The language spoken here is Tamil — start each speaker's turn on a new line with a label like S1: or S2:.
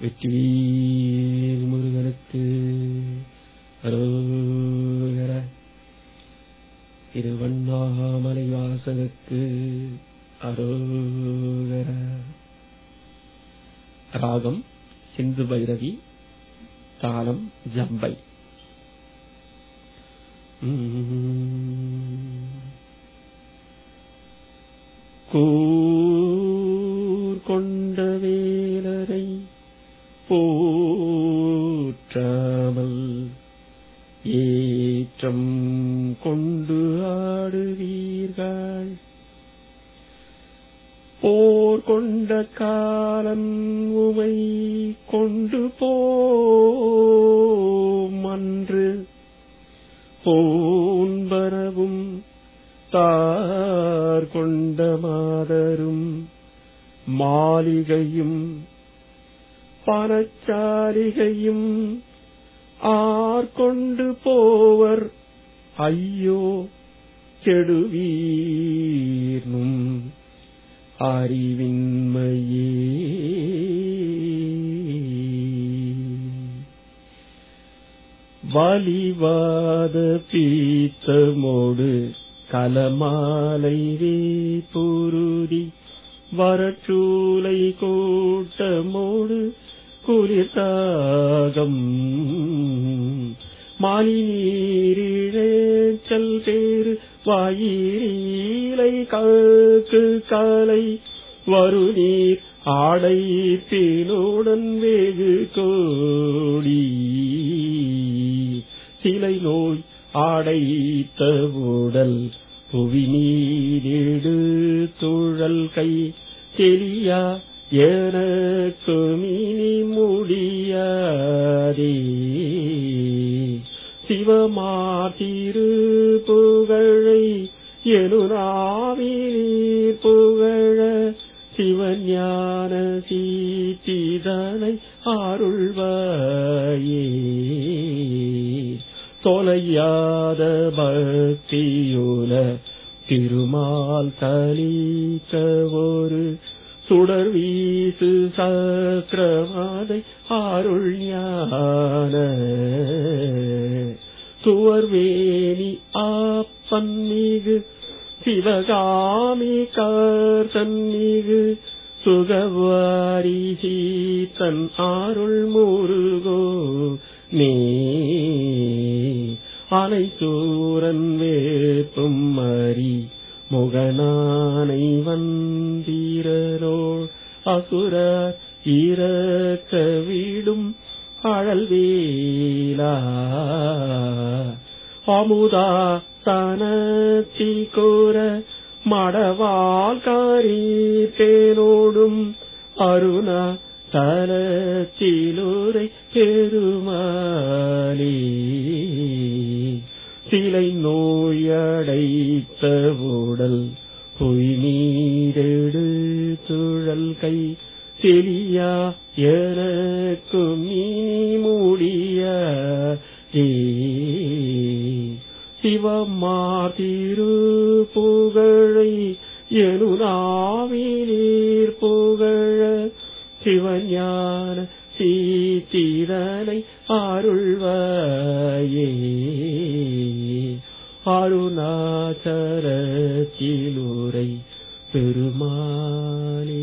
S1: வெற்றிவீர் முருகனுக்கு அரோகர திருவண்ணாமலை வாசனுக்கு அரோகர ராகம் சிந்து பைரவி தாளம் ஜம்பை. கூ போற்றாமல் ஏற்றம் கொண்டு ஆடுவீர்கள். போர் கொண்ட காலம் உமை கொண்டு போமன்று போன்பரவும் தார் கொண்ட மாதரும் மாளிகையும் பனச்சாரிகையும் ஆர்கொண்டு போவர். ஐயோ கெடுவீர்னும் அறிவின்மையே. வலிவாத பீத்தமோடு கலமாலை பொருதி வரச்சூலை கூட்டமோடு குறித்தாகம் மாலி நீரிழேச்சல் சேரு வாயிலை காக்கு காலை வருநீர் ஆடை தீனுடன் வேகு கோடி. சிலை நோய் ஆடைத்த உடல் புவி நீரிடு தூழல் கை தெரியா எனக்கு மினி முடியாதே. சிவமாதிரு புகழை எழுநாவினீர் புகழ. சிவஞான சீச்சிதனை அருள்வாயே. தொலையாத பக்தியுல திருமால் கலிக்க ஒரு சுடர் வீசு சக்கரவாதை அருள் ஞான துவர்வேணி ஆப்பன் மிகு சிவகாமி கர்சன்மிகு சுகவாரி சீத்தன் அருள் முருகோ நீ. அலை சூரன் வேப்பும் மறி முகனானை வந்தீரரோள் அசுர இறக்க வீடும் அழல்வேலா. அமுதா சனச்சி கோர மடவாழ்காரி பேனோடும் அருணா தலச்சிலுரை பெருமாளே. சிலை நோயடைத்த உடல் பொய்னி துழல் கை தெளியா எனக்கு நீ முடிய. சிவமாதிரு புகழை எழுநாவினீர் புகழ. சிவஞான சீத்திரனை அருள்வாயே. அருணாச்சரத்திலுரை பெருமாளே